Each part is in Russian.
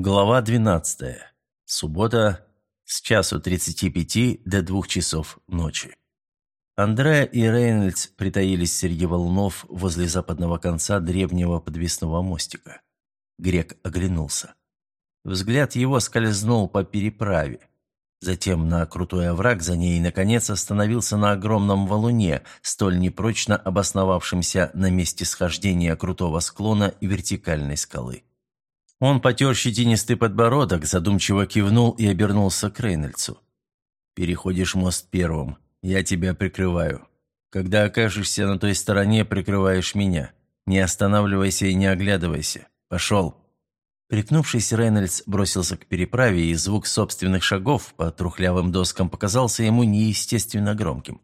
Глава 12. Суббота с часу 35 до двух часов ночи. Андреа и Рейнольдс притаились среди волнов возле западного конца древнего подвесного мостика. Грек оглянулся. Взгляд его скользнул по переправе. Затем на крутой овраг за ней наконец, остановился на огромном валуне, столь непрочно обосновавшемся на месте схождения крутого склона и вертикальной скалы. Он потер щетинистый подбородок, задумчиво кивнул и обернулся к Рейнольдсу. «Переходишь мост первым. Я тебя прикрываю. Когда окажешься на той стороне, прикрываешь меня. Не останавливайся и не оглядывайся. Пошел». Прикнувшись, Рейнольдс бросился к переправе, и звук собственных шагов по трухлявым доскам показался ему неестественно громким.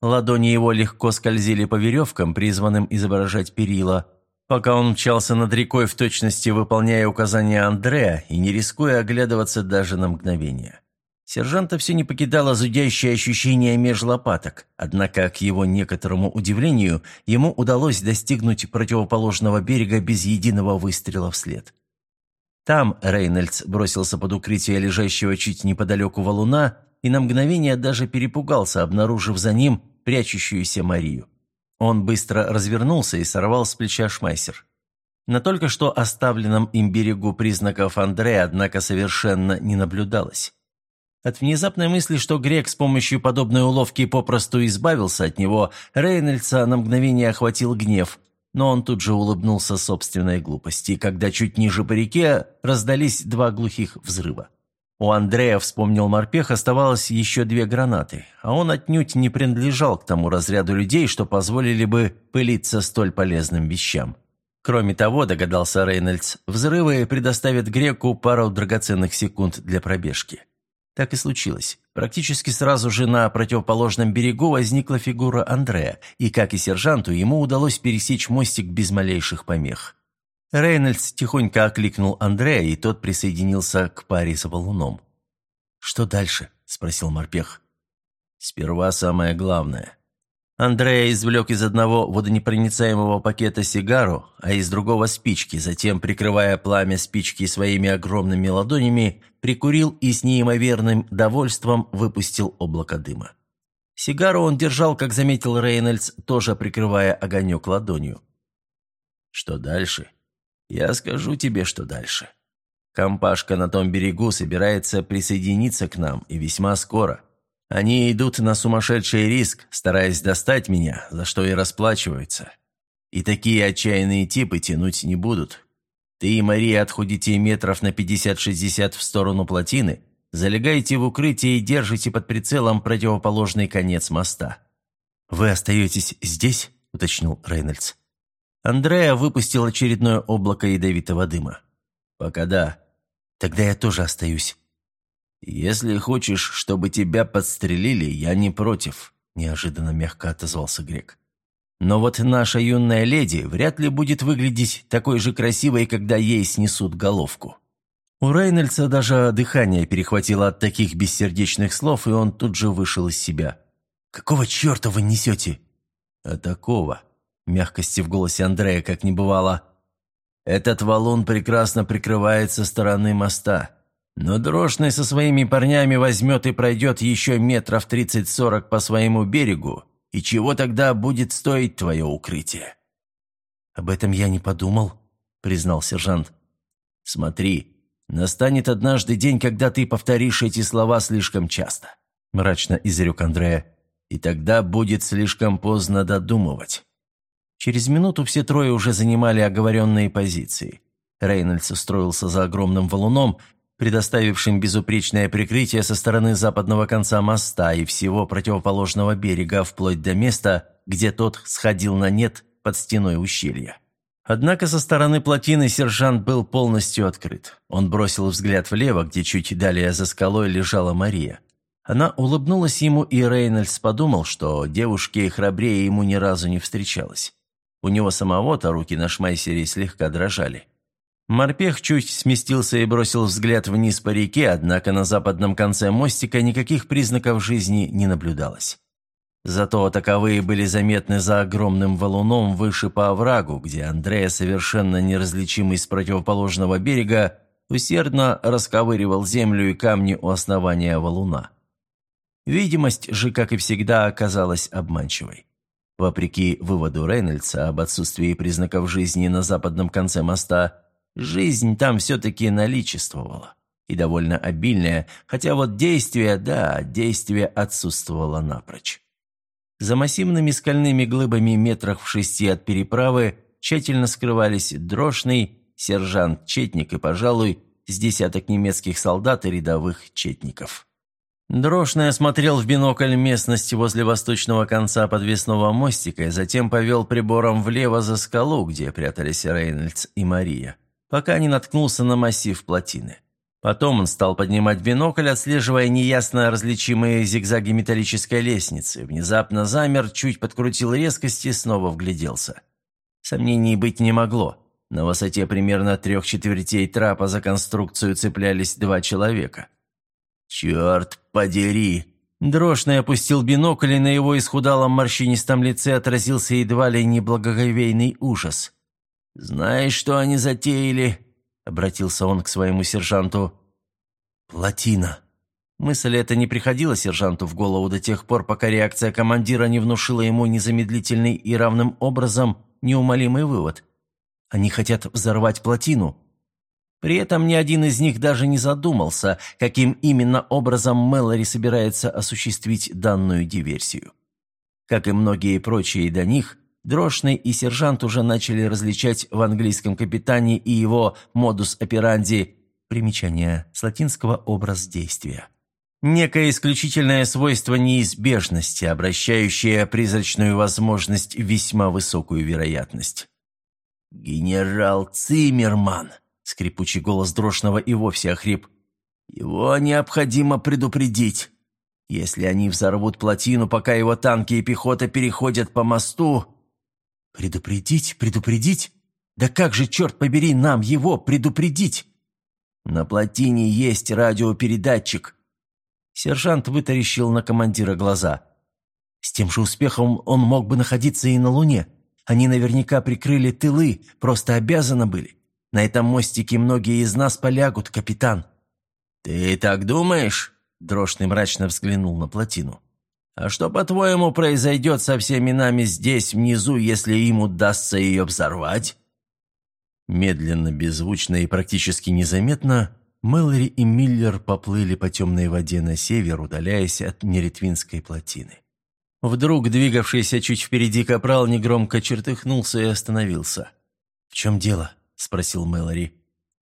Ладони его легко скользили по веревкам, призванным изображать перила, пока он мчался над рекой в точности, выполняя указания Андрея и не рискуя оглядываться даже на мгновение. Сержанта все не покидало зудящее ощущение меж лопаток, однако, к его некоторому удивлению, ему удалось достигнуть противоположного берега без единого выстрела вслед. Там Рейнольдс бросился под укрытие лежащего чуть неподалеку валуна и на мгновение даже перепугался, обнаружив за ним прячущуюся Марию. Он быстро развернулся и сорвал с плеча шмайсер. На только что оставленном им берегу признаков Андрея, однако, совершенно не наблюдалось. От внезапной мысли, что Грек с помощью подобной уловки попросту избавился от него, Рейнольдса на мгновение охватил гнев, но он тут же улыбнулся собственной глупости, когда чуть ниже по реке раздались два глухих взрыва. У Андрея, вспомнил морпех, оставалось еще две гранаты, а он отнюдь не принадлежал к тому разряду людей, что позволили бы пылиться столь полезным вещам. Кроме того, догадался Рейнольдс, взрывы предоставят Греку пару драгоценных секунд для пробежки. Так и случилось. Практически сразу же на противоположном берегу возникла фигура Андрея, и, как и сержанту, ему удалось пересечь мостик без малейших помех. Рейнольдс тихонько окликнул Андрея, и тот присоединился к паре за валуном. «Что дальше?» – спросил морпех. «Сперва самое главное». Андрея извлек из одного водонепроницаемого пакета сигару, а из другого спички, затем, прикрывая пламя спички своими огромными ладонями, прикурил и с неимоверным довольством выпустил облако дыма. Сигару он держал, как заметил Рейнольдс, тоже прикрывая огонек ладонью. «Что дальше?» Я скажу тебе, что дальше. Компашка на том берегу собирается присоединиться к нам, и весьма скоро. Они идут на сумасшедший риск, стараясь достать меня, за что и расплачиваются. И такие отчаянные типы тянуть не будут. Ты и Мария отходите метров на 50-60 в сторону плотины, залегаете в укрытие и держите под прицелом противоположный конец моста. «Вы остаетесь здесь?» – уточнил Рейнольдс. Андрея выпустил очередное облако ядовитого дыма. «Пока да. Тогда я тоже остаюсь». «Если хочешь, чтобы тебя подстрелили, я не против», – неожиданно мягко отозвался Грек. «Но вот наша юная леди вряд ли будет выглядеть такой же красивой, когда ей снесут головку». У Рейнольдса даже дыхание перехватило от таких бессердечных слов, и он тут же вышел из себя. «Какого черта вы несете?» «А такого», Мягкости в голосе Андрея как не бывало. «Этот валун прекрасно прикрывает со стороны моста. Но Дрожный со своими парнями возьмет и пройдет еще метров тридцать-сорок по своему берегу. И чего тогда будет стоить твое укрытие?» «Об этом я не подумал», — признал сержант. «Смотри, настанет однажды день, когда ты повторишь эти слова слишком часто», — мрачно изрек Андрея. «И тогда будет слишком поздно додумывать». Через минуту все трое уже занимали оговоренные позиции. Рейнольдс устроился за огромным валуном, предоставившим безупречное прикрытие со стороны западного конца моста и всего противоположного берега, вплоть до места, где тот сходил на нет под стеной ущелья. Однако со стороны плотины сержант был полностью открыт. Он бросил взгляд влево, где чуть далее за скалой лежала Мария. Она улыбнулась ему, и Рейнольдс подумал, что девушке храбрее ему ни разу не встречалась. У него самого-то руки на шмайсере слегка дрожали. Морпех чуть сместился и бросил взгляд вниз по реке, однако на западном конце мостика никаких признаков жизни не наблюдалось. Зато таковые были заметны за огромным валуном выше по оврагу, где Андрея, совершенно неразличимый с противоположного берега, усердно расковыривал землю и камни у основания валуна. Видимость же, как и всегда, оказалась обманчивой. Вопреки выводу Рейнольдса об отсутствии признаков жизни на западном конце моста, жизнь там все-таки наличествовала. И довольно обильная, хотя вот действие, да, действие отсутствовало напрочь. За массивными скальными глыбами метрах в шести от переправы тщательно скрывались Дрошный, сержант Четник и, пожалуй, с десяток немецких солдат и рядовых Четников. Дрошный осмотрел в бинокль местность возле восточного конца подвесного мостика и затем повел прибором влево за скалу, где прятались Рейнольдс и Мария, пока не наткнулся на массив плотины. Потом он стал поднимать бинокль, отслеживая неясно различимые зигзаги металлической лестницы. Внезапно замер, чуть подкрутил резкость и снова вгляделся. Сомнений быть не могло. На высоте примерно трех четвертей трапа за конструкцию цеплялись два человека. «Черт подери!» Дрожный опустил бинокль, и на его исхудалом морщинистом лице отразился едва ли неблагоговейный ужас. «Знаешь, что они затеяли?» обратился он к своему сержанту. «Плотина». Мысль эта не приходила сержанту в голову до тех пор, пока реакция командира не внушила ему незамедлительный и равным образом неумолимый вывод. Они хотят взорвать плотину. При этом ни один из них даже не задумался, каким именно образом Мэлори собирается осуществить данную диверсию. Как и многие прочие до них, Дрошный и сержант уже начали различать в английском капитане и его модус операнди примечание с латинского «образ действия». Некое исключительное свойство неизбежности, обращающее призрачную возможность в весьма высокую вероятность. «Генерал Циммерман!» — скрипучий голос Дрошного и вовсе охрип. «Его необходимо предупредить. Если они взорвут плотину, пока его танки и пехота переходят по мосту, «Предупредить? Предупредить? Да как же, черт побери, нам его предупредить?» «На плотине есть радиопередатчик». Сержант вытаращил на командира глаза. «С тем же успехом он мог бы находиться и на Луне. Они наверняка прикрыли тылы, просто обязаны были. На этом мостике многие из нас полягут, капитан». «Ты так думаешь?» Дрожный мрачно взглянул на плотину. А что, по-твоему, произойдет со всеми нами здесь, внизу, если им удастся ее взорвать?» Медленно, беззвучно и практически незаметно Мэлори и Миллер поплыли по темной воде на север, удаляясь от Неретвинской плотины. Вдруг двигавшийся чуть впереди капрал негромко чертыхнулся и остановился. «В чем дело?» – спросил Мэлори.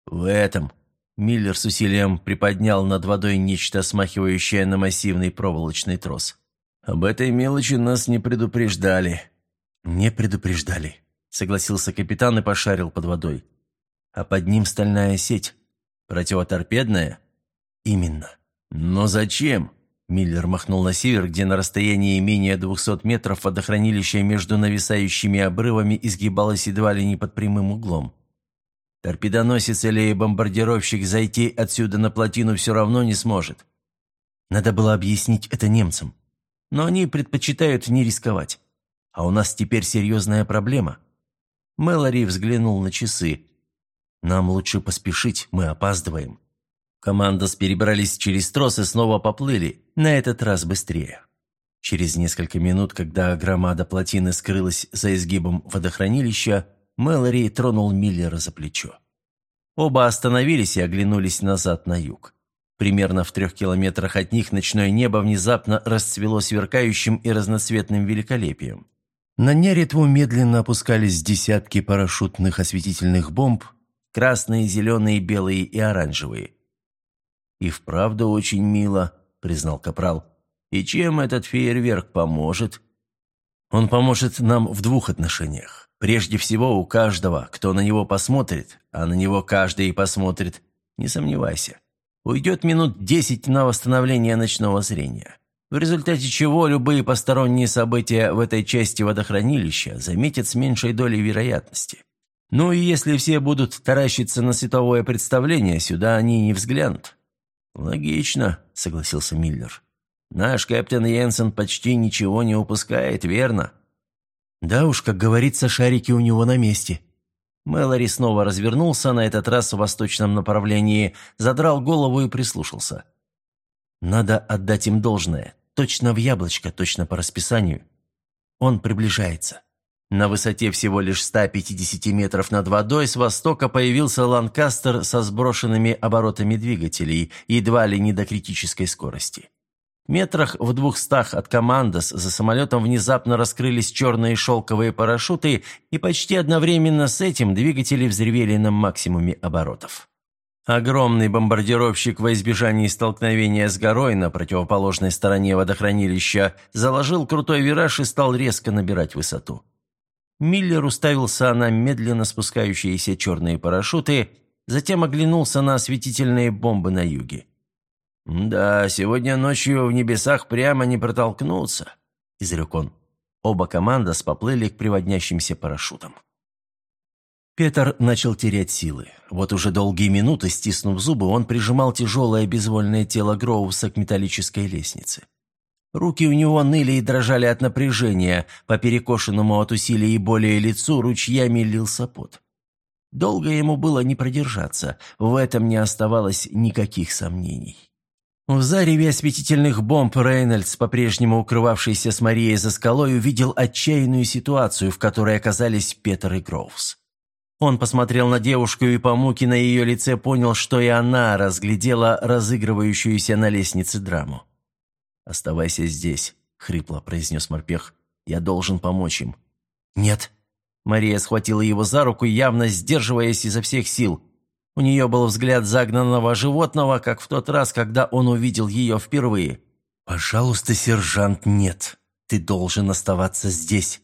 «В этом». Миллер с усилием приподнял над водой нечто смахивающее на массивный проволочный трос. Об этой мелочи нас не предупреждали». «Не предупреждали», — согласился капитан и пошарил под водой. «А под ним стальная сеть. Противоторпедная?» «Именно». «Но зачем?» Миллер махнул на север, где на расстоянии менее двухсот метров водохранилище между нависающими обрывами изгибалось едва ли не под прямым углом. Торпедоносец или бомбардировщик зайти отсюда на плотину все равно не сможет. Надо было объяснить это немцам но они предпочитают не рисковать. А у нас теперь серьезная проблема». Мэлори взглянул на часы. «Нам лучше поспешить, мы опаздываем». Командос перебрались через трос и снова поплыли, на этот раз быстрее. Через несколько минут, когда громада плотины скрылась за изгибом водохранилища, Мэлори тронул Миллера за плечо. Оба остановились и оглянулись назад на юг. Примерно в трех километрах от них ночное небо внезапно расцвело сверкающим и разноцветным великолепием. На Неретву медленно опускались десятки парашютных осветительных бомб, красные, зеленые, белые и оранжевые. «И вправду очень мило», — признал Капрал. «И чем этот фейерверк поможет?» «Он поможет нам в двух отношениях. Прежде всего, у каждого, кто на него посмотрит, а на него каждый и посмотрит, не сомневайся, Уйдет минут десять на восстановление ночного зрения, в результате чего любые посторонние события в этой части водохранилища заметят с меньшей долей вероятности. Ну и если все будут таращиться на световое представление, сюда они не взглянут. «Логично», — согласился Миллер. «Наш капитан Йенсен почти ничего не упускает, верно?» «Да уж, как говорится, шарики у него на месте», Мэлори снова развернулся, на этот раз в восточном направлении, задрал голову и прислушался. «Надо отдать им должное. Точно в яблочко, точно по расписанию. Он приближается». На высоте всего лишь 150 метров над водой с востока появился Ланкастер со сброшенными оборотами двигателей, едва ли не до критической скорости. Метрах в двухстах от «Командос» за самолетом внезапно раскрылись черные шелковые парашюты, и почти одновременно с этим двигатели взревели на максимуме оборотов. Огромный бомбардировщик во избежании столкновения с горой на противоположной стороне водохранилища заложил крутой вираж и стал резко набирать высоту. Миллер уставился на медленно спускающиеся черные парашюты, затем оглянулся на осветительные бомбы на юге. «Да, сегодня ночью в небесах прямо не протолкнуться», — изрек он. Оба команда поплыли к приводнящимся парашютам. Петр начал терять силы. Вот уже долгие минуты, стиснув зубы, он прижимал тяжелое безвольное тело Гроувса к металлической лестнице. Руки у него ныли и дрожали от напряжения, по перекошенному от усилий и боли лицу ручьями лился пот. Долго ему было не продержаться, в этом не оставалось никаких сомнений. В зареве осветительных бомб Рейнольдс, по-прежнему укрывавшийся с Марией за скалой, увидел отчаянную ситуацию, в которой оказались Петер и Гроувс. Он посмотрел на девушку и по муке на ее лице понял, что и она разглядела разыгрывающуюся на лестнице драму. «Оставайся здесь», — хрипло произнес морпех. «Я должен помочь им». «Нет». Мария схватила его за руку, явно сдерживаясь изо всех сил. У нее был взгляд загнанного животного, как в тот раз, когда он увидел ее впервые. «Пожалуйста, сержант, нет. Ты должен оставаться здесь».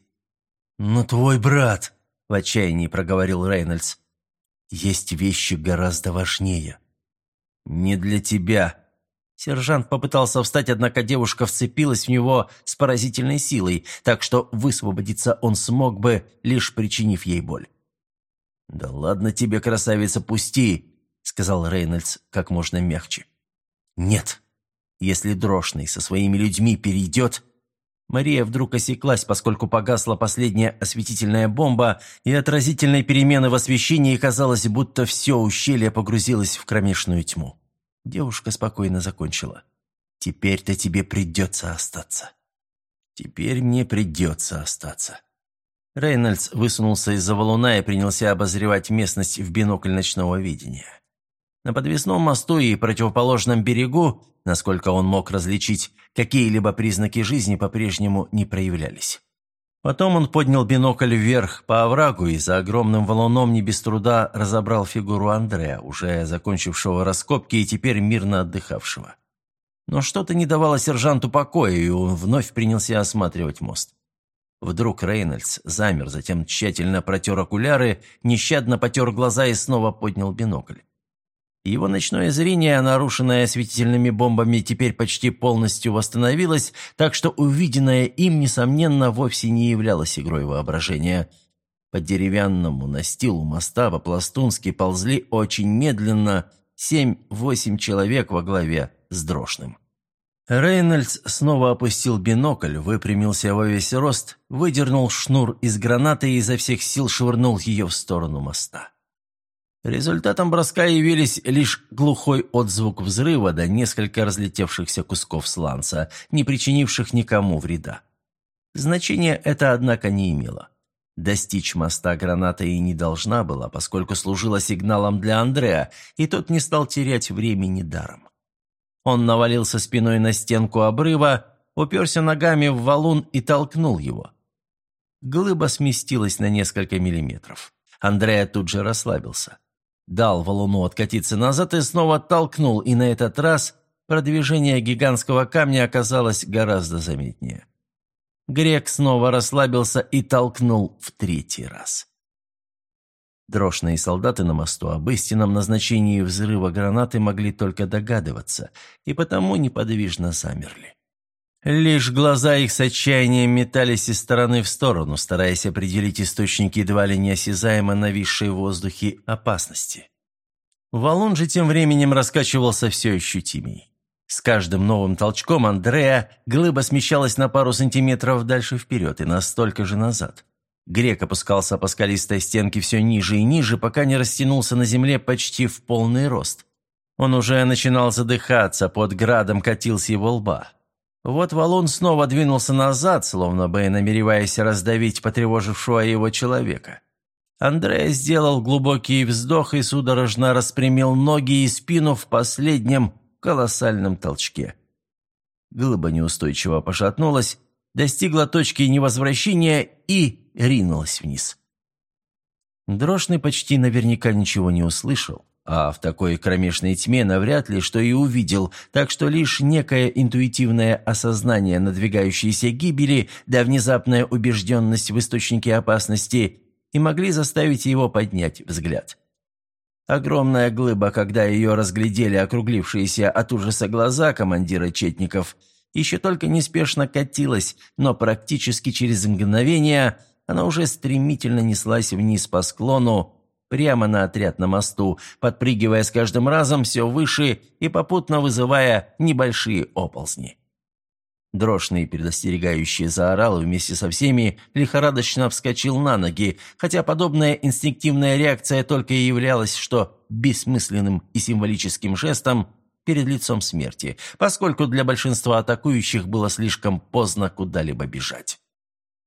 «Но твой брат», — в отчаянии проговорил Рейнольдс, — «есть вещи гораздо важнее». «Не для тебя». Сержант попытался встать, однако девушка вцепилась в него с поразительной силой, так что высвободиться он смог бы, лишь причинив ей боль. «Да ладно тебе, красавица, пусти!» — сказал Рейнольдс как можно мягче. «Нет. Если Дрошный со своими людьми перейдет...» Мария вдруг осеклась, поскольку погасла последняя осветительная бомба, и отразительной перемены в освещении казалось, будто все ущелье погрузилось в кромешную тьму. Девушка спокойно закончила. «Теперь-то тебе придется остаться. Теперь мне придется остаться». Рейнольдс высунулся из-за валуна и принялся обозревать местность в бинокль ночного видения. На подвесном мосту и противоположном берегу, насколько он мог различить, какие-либо признаки жизни по-прежнему не проявлялись. Потом он поднял бинокль вверх по оврагу и за огромным валуном не без труда разобрал фигуру Андрея, уже закончившего раскопки и теперь мирно отдыхавшего. Но что-то не давало сержанту покоя, и он вновь принялся осматривать мост. Вдруг Рейнольдс замер, затем тщательно протер окуляры, нещадно потер глаза и снова поднял бинокль. Его ночное зрение, нарушенное осветительными бомбами, теперь почти полностью восстановилось, так что увиденное им, несомненно, вовсе не являлось игрой воображения. По деревянному настилу моста по-пластунски ползли очень медленно семь-восемь человек во главе с Дрошным. Рейнольдс снова опустил бинокль, выпрямился во весь рост, выдернул шнур из гранаты и изо всех сил швырнул ее в сторону моста. Результатом броска явились лишь глухой отзвук взрыва да несколько разлетевшихся кусков сланца, не причинивших никому вреда. Значения это, однако, не имело. Достичь моста граната и не должна была, поскольку служила сигналом для Андреа, и тот не стал терять времени даром. Он навалился спиной на стенку обрыва, уперся ногами в валун и толкнул его. Глыба сместилась на несколько миллиметров. Андрея тут же расслабился. Дал валуну откатиться назад и снова толкнул, и на этот раз продвижение гигантского камня оказалось гораздо заметнее. Грек снова расслабился и толкнул в третий раз. Дрошные солдаты на мосту об истинном назначении взрыва гранаты могли только догадываться, и потому неподвижно замерли. Лишь глаза их с отчаянием метались из стороны в сторону, стараясь определить источники едва ли неосязаемо нависшей в воздухе опасности. Валун же тем временем раскачивался все ощутимей. С каждым новым толчком Андрея глыба смещалась на пару сантиметров дальше вперед и на столько же назад. Грек опускался по скалистой стенке все ниже и ниже, пока не растянулся на земле почти в полный рост. Он уже начинал задыхаться, под градом катил с его лба. Вот валун снова двинулся назад, словно бы намереваясь раздавить потревожившего его человека. Андрей сделал глубокий вздох и судорожно распрямил ноги и спину в последнем колоссальном толчке. Глыба неустойчиво пошатнулась, достигла точки невозвращения и ринулась вниз. Дрошный почти наверняка ничего не услышал, а в такой кромешной тьме навряд ли что и увидел, так что лишь некое интуитивное осознание надвигающейся гибели да внезапная убежденность в источнике опасности и могли заставить его поднять взгляд. Огромная глыба, когда ее разглядели округлившиеся от ужаса глаза командира четников, еще только неспешно катилась, но практически через мгновение она уже стремительно неслась вниз по склону, прямо на отряд на мосту, подпрыгивая с каждым разом все выше и попутно вызывая небольшие оползни. Дрошный, предостерегающий, заорал вместе со всеми, лихорадочно вскочил на ноги, хотя подобная инстинктивная реакция только и являлась, что бессмысленным и символическим жестом перед лицом смерти, поскольку для большинства атакующих было слишком поздно куда-либо бежать.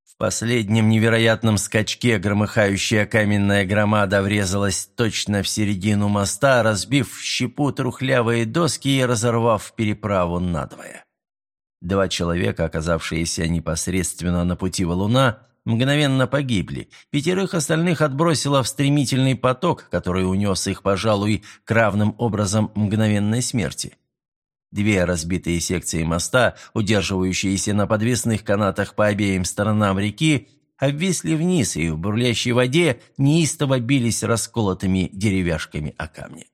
В последнем невероятном скачке громыхающая каменная громада врезалась точно в середину моста, разбив в щепу трухлявые доски и разорвав переправу надвое. Два человека, оказавшиеся непосредственно на пути валуна, мгновенно погибли. Пятерых остальных отбросило в стремительный поток, который унес их, пожалуй, к равным образом мгновенной смерти. Две разбитые секции моста, удерживающиеся на подвесных канатах по обеим сторонам реки, обвисли вниз и в бурлящей воде неистово бились расколотыми деревяшками о камни.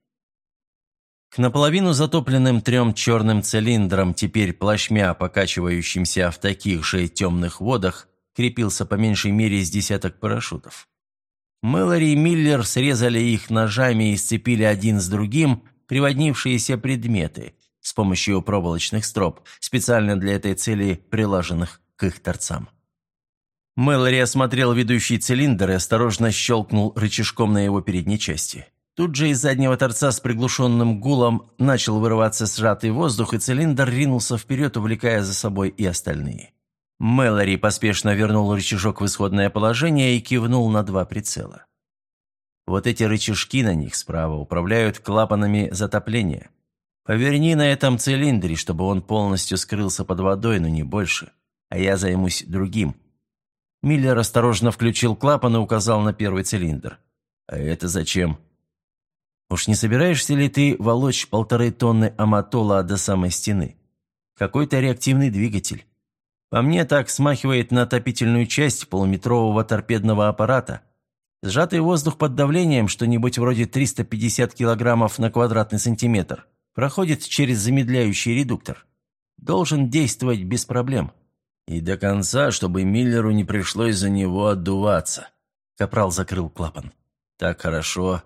К наполовину затопленным трем черным цилиндрам, теперь плашмя покачивающимся в таких же темных водах, крепился по меньшей мере из десяток парашютов. Мэлори и Миллер срезали их ножами и сцепили один с другим приводнившиеся предметы с помощью проволочных строп, специально для этой цели прилаженных к их торцам. Мэлори осмотрел ведущий цилиндр и осторожно щелкнул рычажком на его передней части. Тут же из заднего торца с приглушенным гулом начал вырываться сжатый воздух, и цилиндр ринулся вперед, увлекая за собой и остальные. Мэлори поспешно вернул рычажок в исходное положение и кивнул на два прицела. Вот эти рычажки на них справа управляют клапанами затопления. Поверни на этом цилиндре, чтобы он полностью скрылся под водой, но не больше. А я займусь другим. Миллер осторожно включил клапан и указал на первый цилиндр. «А это зачем?» Уж не собираешься ли ты волочь полторы тонны аматола до самой стены? Какой-то реактивный двигатель. По мне так смахивает на отопительную часть полуметрового торпедного аппарата. Сжатый воздух под давлением, что-нибудь вроде 350 килограммов на квадратный сантиметр, проходит через замедляющий редуктор. Должен действовать без проблем. И до конца, чтобы Миллеру не пришлось за него отдуваться. Капрал закрыл клапан. Так хорошо.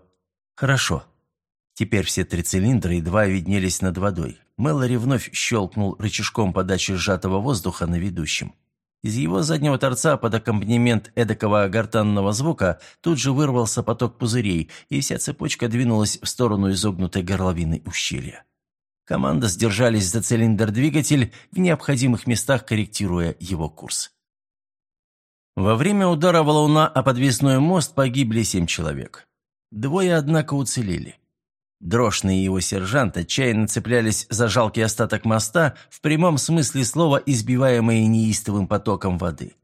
Хорошо. Теперь все три цилиндра едва виднелись над водой. Мэлори вновь щелкнул рычажком подачи сжатого воздуха на ведущем. Из его заднего торца под аккомпанемент эдакого гортанного звука тут же вырвался поток пузырей, и вся цепочка двинулась в сторону изогнутой горловины ущелья. Команда сдержались за цилиндр-двигатель, в необходимых местах корректируя его курс. Во время удара валуна о подвесной мост погибли семь человек. Двое, однако, уцелели. Дрошный и его сержант отчаянно цеплялись за жалкий остаток моста, в прямом смысле слова избиваемые неистовым потоком воды.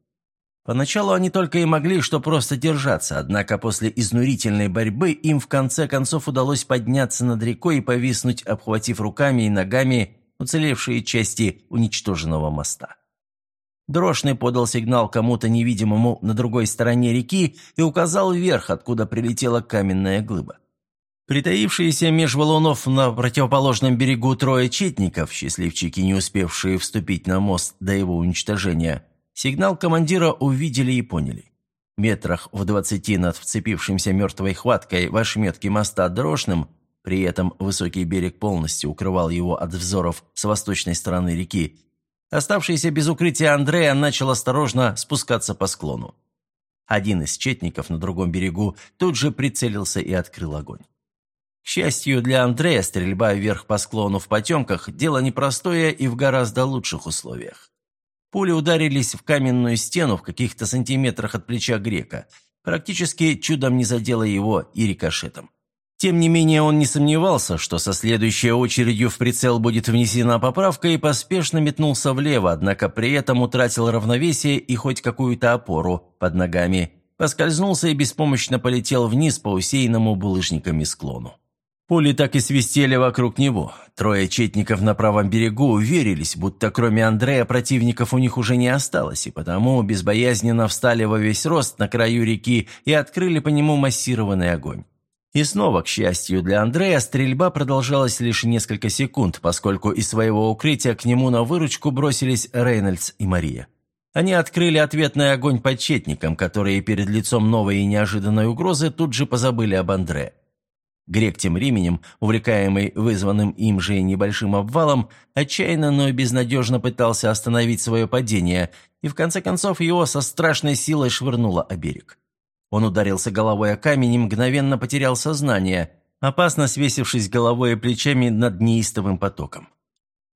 Поначалу они только и могли что просто держаться, однако после изнурительной борьбы им в конце концов удалось подняться над рекой и повиснуть, обхватив руками и ногами уцелевшие части уничтоженного моста. Дрошный подал сигнал кому-то невидимому на другой стороне реки и указал вверх, откуда прилетела каменная глыба. Притаившиеся меж валунов на противоположном берегу трое четников, счастливчики, не успевшие вступить на мост до его уничтожения, сигнал командира увидели и поняли. Метрах в двадцати над вцепившимся мертвой хваткой в ошметке моста Дрошным, при этом высокий берег полностью укрывал его от взоров с восточной стороны реки, оставшийся без укрытия Андрея начал осторожно спускаться по склону. Один из четников на другом берегу тут же прицелился и открыл огонь. К счастью для Андрея, стрельба вверх по склону в потемках – дело непростое и в гораздо лучших условиях. Пули ударились в каменную стену в каких-то сантиметрах от плеча грека. Практически чудом не задело его и рикошетом. Тем не менее, он не сомневался, что со следующей очередью в прицел будет внесена поправка и поспешно метнулся влево, однако при этом утратил равновесие и хоть какую-то опору под ногами, поскользнулся и беспомощно полетел вниз по усеянному булыжниками склону. Пули так и свистели вокруг него. Трое четников на правом берегу уверились, будто кроме Андрея противников у них уже не осталось, и потому безбоязненно встали во весь рост на краю реки и открыли по нему массированный огонь. И снова, к счастью для Андрея, стрельба продолжалась лишь несколько секунд, поскольку из своего укрытия к нему на выручку бросились Рейнольдс и Мария. Они открыли ответный огонь по четникам, которые перед лицом новой и неожиданной угрозы тут же позабыли об Андре. Грек тем временем, увлекаемый вызванным им же небольшим обвалом, отчаянно, но безнадежно пытался остановить свое падение, и в конце концов его со страшной силой швырнуло о берег. Он ударился головой о камень и мгновенно потерял сознание, опасно свесившись головой и плечами над неистовым потоком.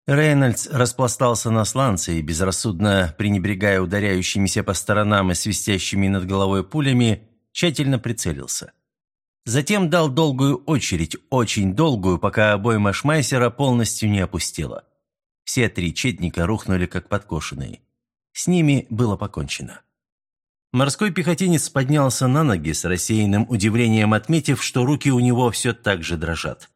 Рейнольдс распластался на сланце и, безрассудно пренебрегая ударяющимися по сторонам и свистящими над головой пулями, тщательно прицелился. Затем дал долгую очередь, очень долгую, пока обойма Шмайсера полностью не опустела. Все три четника рухнули как подкошенные. С ними было покончено. Морской пехотинец поднялся на ноги с рассеянным удивлением, отметив, что руки у него все так же дрожат.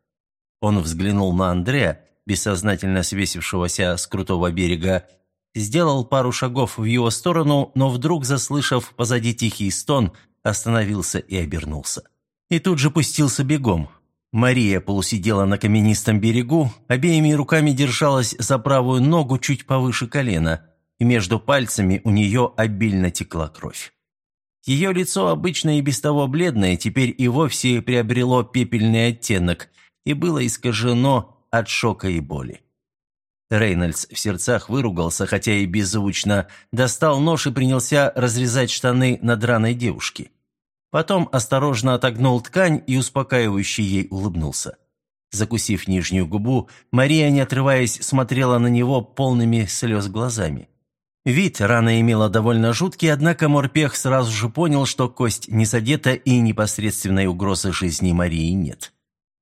Он взглянул на Андрея, бессознательно свесившегося с крутого берега, сделал пару шагов в его сторону, но вдруг, заслышав позади тихий стон, остановился и обернулся. И тут же пустился бегом. Мария полусидела на каменистом берегу, обеими руками держалась за правую ногу чуть повыше колена – и между пальцами у нее обильно текла кровь. Ее лицо, обычно и без того бледное, теперь и вовсе приобрело пепельный оттенок и было искажено от шока и боли. Рейнольдс в сердцах выругался, хотя и беззвучно, достал нож и принялся разрезать штаны на драной девушке. Потом осторожно отогнул ткань и успокаивающе ей улыбнулся. Закусив нижнюю губу, Мария, не отрываясь, смотрела на него полными слез глазами. Вид рана имела довольно жуткий, однако Морпех сразу же понял, что кость не задета и непосредственной угрозы жизни Марии нет.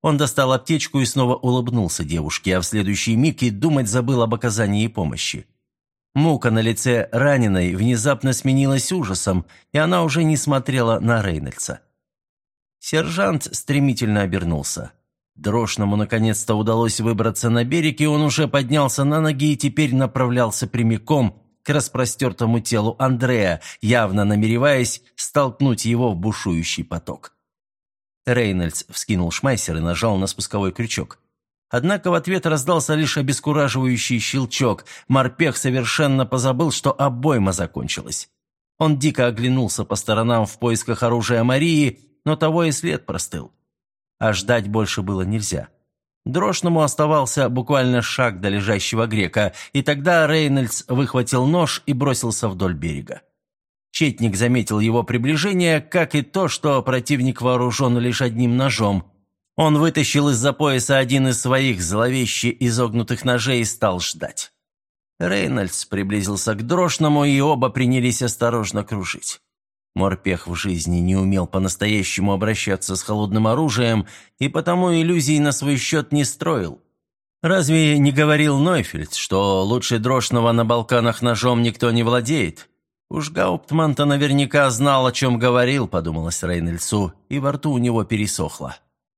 Он достал аптечку и снова улыбнулся девушке, а в следующий миг и думать забыл об оказании помощи. Мука на лице раненой внезапно сменилась ужасом, и она уже не смотрела на Рейнольдса. Сержант стремительно обернулся. Дрошному наконец-то удалось выбраться на берег, и он уже поднялся на ноги и теперь направлялся прямиком к распростертому телу Андрея, явно намереваясь столкнуть его в бушующий поток. Рейнольдс вскинул шмайсер и нажал на спусковой крючок. Однако в ответ раздался лишь обескураживающий щелчок. Морпех совершенно позабыл, что обойма закончилась. Он дико оглянулся по сторонам в поисках оружия Марии, но того и след простыл. А ждать больше было нельзя. Дрошному оставался буквально шаг до лежащего грека, и тогда Рейнольдс выхватил нож и бросился вдоль берега. Четник заметил его приближение, как и то, что противник вооружен лишь одним ножом. Он вытащил из-за пояса один из своих зловеще изогнутых ножей и стал ждать. Рейнольдс приблизился к Дрошному, и оба принялись осторожно кружить. Морпех в жизни не умел по-настоящему обращаться с холодным оружием и потому иллюзий на свой счет не строил. Разве не говорил Нойфельд, что лучше дрожного на Балканах ножом никто не владеет? Уж Гауптман-то наверняка знал, о чем говорил, подумалось Рейнольдсу, и во рту у него пересохло.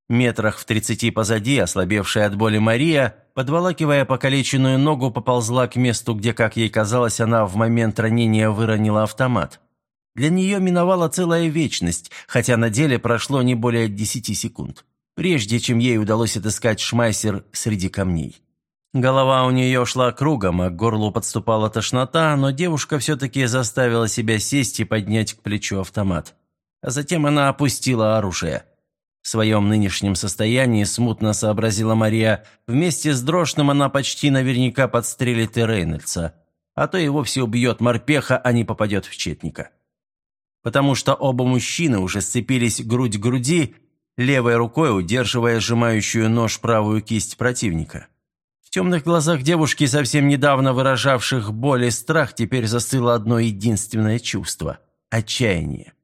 Метрах в тридцати позади, ослабевшая от боли Мария, подволакивая покалеченную ногу, поползла к месту, где, как ей казалось, она в момент ранения выронила автомат. Для нее миновала целая вечность, хотя на деле прошло не более десяти секунд, прежде чем ей удалось отыскать шмайсер среди камней. Голова у нее шла кругом, а к горлу подступала тошнота, но девушка все-таки заставила себя сесть и поднять к плечу автомат. А затем она опустила оружие. В своем нынешнем состоянии, смутно сообразила Мария, вместе с Дрошным она почти наверняка подстрелит и Рейнольдса, а то и вовсе убьет морпеха, а не попадет в четника. потому что оба мужчины уже сцепились грудь к груди, левой рукой удерживая сжимающую нож правую кисть противника. В темных глазах девушки, совсем недавно выражавших боль и страх, теперь застыло одно единственное чувство – отчаяние.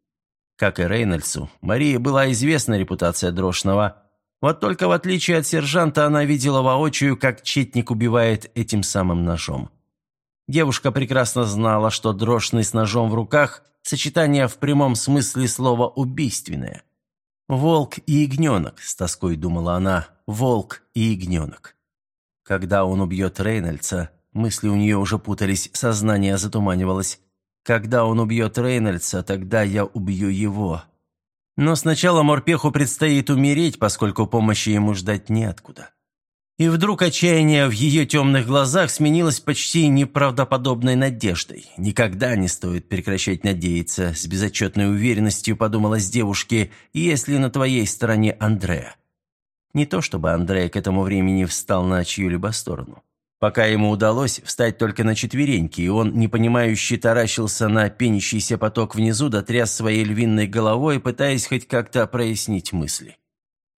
Как и Рейнольдсу, Марии была известна репутация Дрошного. Вот только в отличие от сержанта она видела воочию, как Четник убивает этим самым ножом. Девушка прекрасно знала, что Дрошный с ножом в руках – сочетание в прямом смысле слова «убийственное». «Волк и ягненок», – с тоской думала она, – «волк и ягненок». Когда он убьет Рейнольдса, мысли у нее уже путались, сознание затуманивалось. Когда он убьет Рейнольдса, тогда я убью его. Но сначала Морпеху предстоит умереть, поскольку помощи ему ждать неоткуда. И вдруг отчаяние в ее темных глазах сменилось почти неправдоподобной надеждой. Никогда не стоит прекращать надеяться, с безотчетной уверенностью подумалась девушке, если на твоей стороне Андреа. Не то чтобы Андрея к этому времени встал на чью-либо сторону. Пока ему удалось встать только на четвереньки, и он, непонимающе, таращился на пенящийся поток внизу, дотряс своей львиной головой, пытаясь хоть как-то прояснить мысли.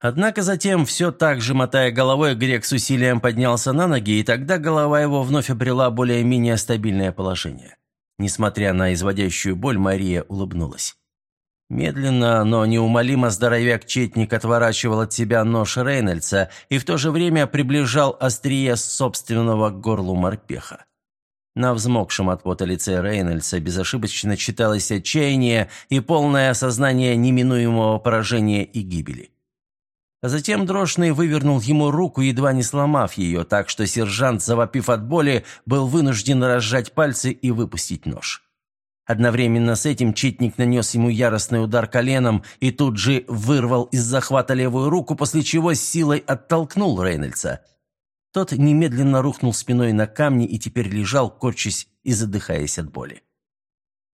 Однако затем, все так же мотая головой, Грек с усилием поднялся на ноги, и тогда голова его вновь обрела более-менее стабильное положение. Несмотря на изводящую боль, Мария улыбнулась. Медленно, но неумолимо здоровяк-четник отворачивал от себя нож Рейнольдса и в то же время приближал острие собственного к горлу морпеха. На взмокшем от пота лице Рейнольдса безошибочно читалось отчаяние и полное осознание неминуемого поражения и гибели. Затем Дрошный вывернул ему руку, едва не сломав ее, так что сержант, завопив от боли, был вынужден разжать пальцы и выпустить нож. Одновременно с этим Читник нанес ему яростный удар коленом и тут же вырвал из захвата левую руку, после чего с силой оттолкнул Рейнольдса. Тот немедленно рухнул спиной на камни и теперь лежал, корчась и задыхаясь от боли.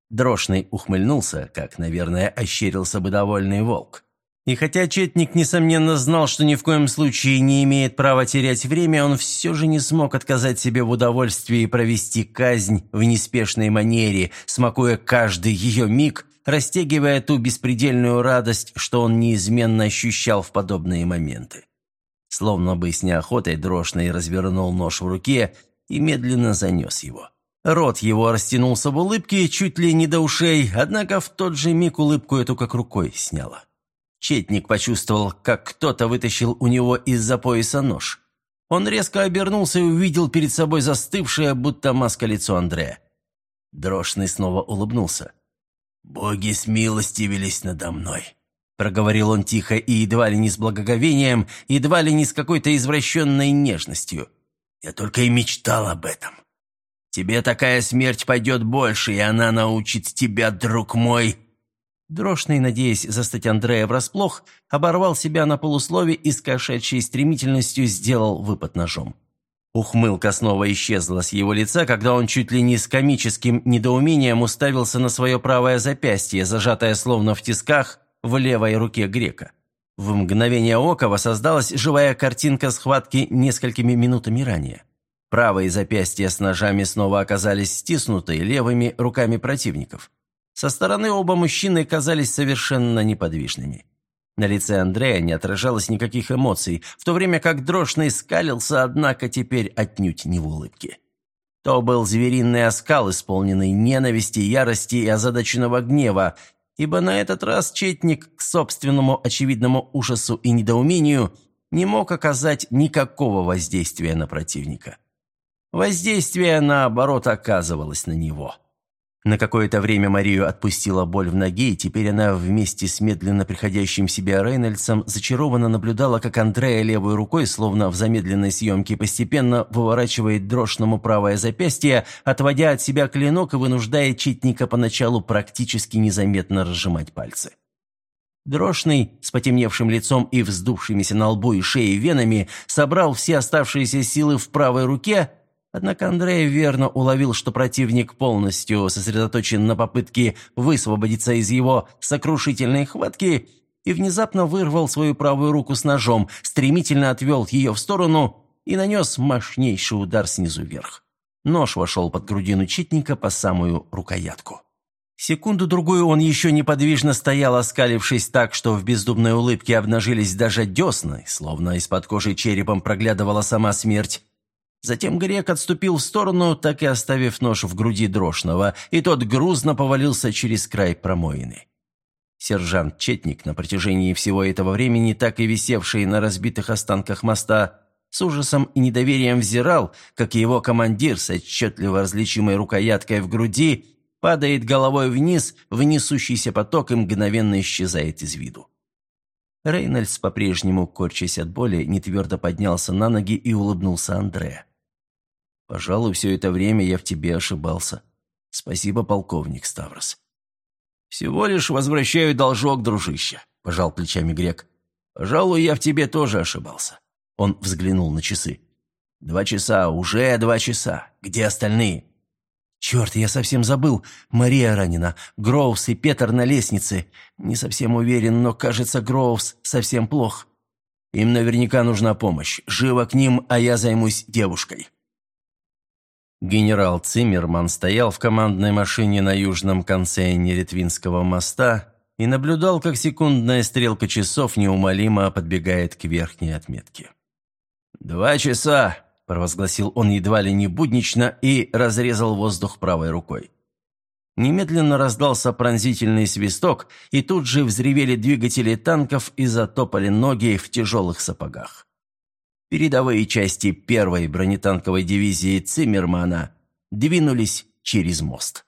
Дрошный ухмыльнулся, как, наверное, ощерился бы довольный волк. И хотя Четник, несомненно, знал, что ни в коем случае не имеет права терять время, он все же не смог отказать себе в удовольствии провести казнь в неспешной манере, смакуя каждый ее миг, растягивая ту беспредельную радость, что он неизменно ощущал в подобные моменты. Словно бы с неохотой Дрошный развернул нож в руке и медленно занес его. Рот его растянулся в улыбке чуть ли не до ушей, однако в тот же миг улыбку эту как рукой сняла. Четник почувствовал, как кто-то вытащил у него из-за пояса нож. Он резко обернулся и увидел перед собой застывшее, будто маска лицо Андрея. Дрошный снова улыбнулся. «Боги смилостивились надо мной», — проговорил он тихо и едва ли не с благоговением, едва ли не с какой-то извращенной нежностью. «Я только и мечтал об этом. Тебе такая смерть пойдет больше, и она научит тебя, друг мой, Дрошный, надеясь застать Андрея врасплох, оборвал себя на полуслове и с кошачьей стремительностью сделал выпад ножом. Ухмылка снова исчезла с его лица, когда он чуть ли не с комическим недоумением уставился на свое правое запястье, зажатое словно в тисках в левой руке грека. В мгновение ока воссоздалась живая картинка схватки несколькими минутами ранее. Правые запястья с ножами снова оказались стиснуты левыми руками противников. Со стороны оба мужчины казались совершенно неподвижными. На лице Андрея не отражалось никаких эмоций, в то время как Дрошный скалился, однако теперь отнюдь не в улыбке. То был звериный оскал, исполненный ненависти, ярости и озадаченного гнева, ибо на этот раз Четник к собственному очевидному ужасу и недоумению не мог оказать никакого воздействия на противника. Воздействие, наоборот, оказывалось на него. На какое-то время Марию отпустила боль в ноге, и теперь она вместе с медленно приходящим себе Рейнольдсом зачарованно наблюдала, как Андрея левой рукой, словно в замедленной съемке, постепенно выворачивает дрожному правое запястье, отводя от себя клинок и вынуждая Читника поначалу практически незаметно разжимать пальцы. Дрошный, с потемневшим лицом и вздувшимися на лбу и шее венами, собрал все оставшиеся силы в правой руке – Однако Андрей верно уловил, что противник полностью сосредоточен на попытке высвободиться из его сокрушительной хватки и внезапно вырвал свою правую руку с ножом, стремительно отвел ее в сторону и нанес мощнейший удар снизу вверх. Нож вошел под грудину читника по самую рукоятку. Секунду-другую он еще неподвижно стоял, оскалившись так, что в бездумной улыбке обнажились даже десны, словно из-под кожи черепом проглядывала сама смерть. Затем грек отступил в сторону, так и оставив нож в груди Дрошного, и тот грузно повалился через край промоины. Сержант Четник, на протяжении всего этого времени, так и висевший на разбитых останках моста, с ужасом и недоверием взирал, как его командир с отчетливо различимой рукояткой в груди падает головой вниз в несущийся поток и мгновенно исчезает из виду. Рейнольдс, по-прежнему корчась от боли, нетвердо поднялся на ноги и улыбнулся Андре. «Пожалуй, все это время я в тебе ошибался. Спасибо, полковник Ставрос». «Всего лишь возвращаю должок, дружище», – пожал плечами грек. «Пожалуй, я в тебе тоже ошибался». Он взглянул на часы. «Два часа, уже два часа. Где остальные?» «Черт, я совсем забыл. Мария ранена. Гроувс и Петр на лестнице. Не совсем уверен, но, кажется, Гроувс совсем плох. Им наверняка нужна помощь. Живо к ним, а я займусь девушкой». Генерал Циммерман стоял в командной машине на южном конце Неретвинского моста и наблюдал, как секундная стрелка часов неумолимо подбегает к верхней отметке. «Два часа!» провозгласил он едва ли не буднично и разрезал воздух правой рукой. Немедленно раздался пронзительный свисток, и тут же взревели двигатели танков и затопали ноги в тяжелых сапогах. Передовые части первой бронетанковой дивизии Циммермана двинулись через мост.